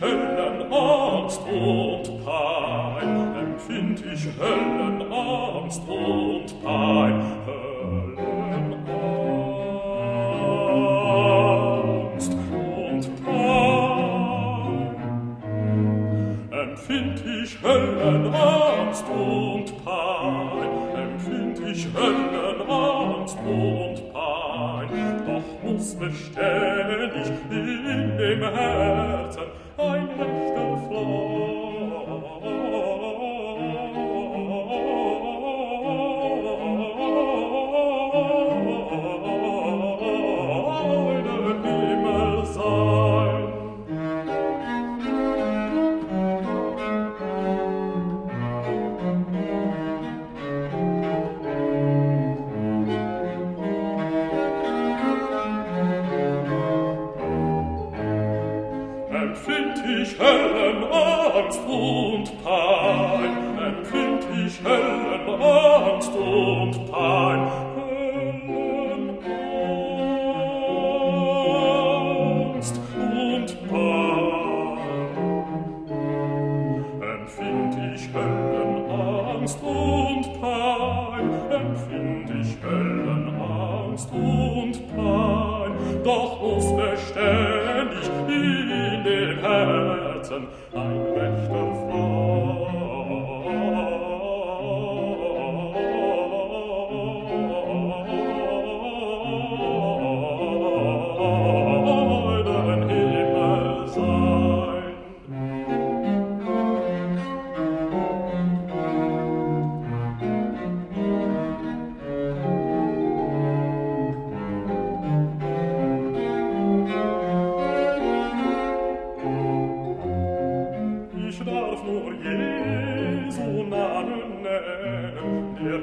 Höllenangst und Pein, empfind ich Höllenangst und Pein, Höllenangst und Pein. Empfind ich Höllenangst und Pein, empfind ich Höllenangst und Pein, doch muss beständig in dem Herzen kindlich hellen Angst und Pein, ein ich hellen Angst und Pein, hellen Angst und Pein. Empfind ich hellen Angst und Pein, empfind ich hellen Angst und Pein, doch muss er beständig in dem Herzen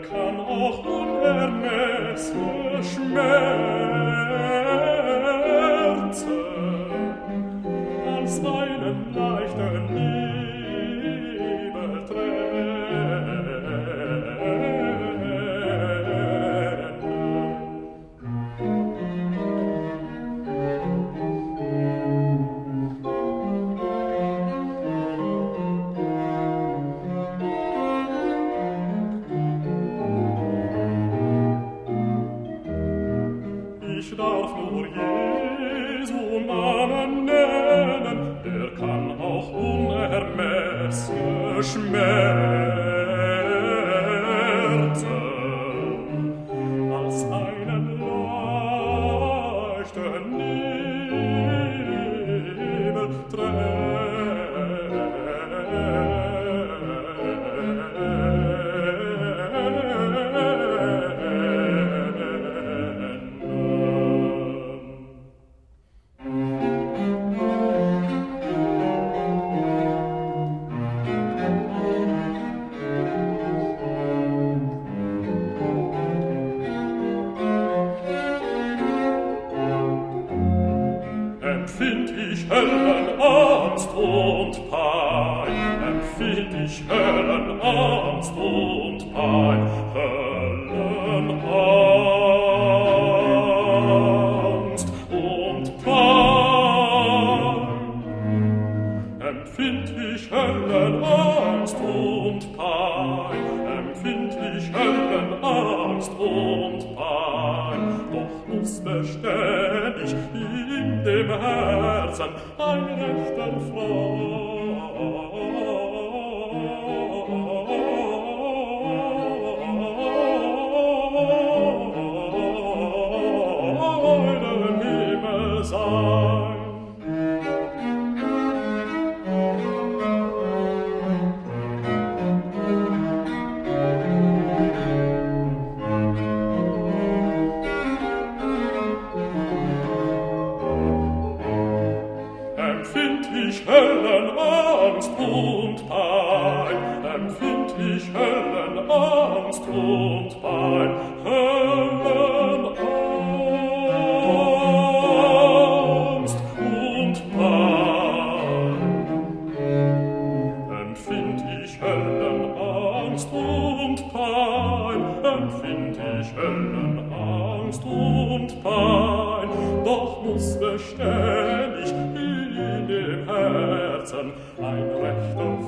kann auch unermessene Schmerz ich darf nur Jesu Namen nennen, der kann auch unermessene Schmerz. empfind ich Höllenangst und Pein, empfind ich Höllenangst und Pein, Höllenangst und Pein. Empfind ich Höllenangst und Pein, empfind ich Höllenangst und Pein, uns beständig in dem Herzen ein rechter Freund. empfind ich Höllenangst und Pein, empfind ich Höllenangst und Pein, Höllenangst und Pein. Empfind ich Höllenangst und Pein, empfind ich Höllenangst und Pein, doch muss beständig dem Herzen ein rechter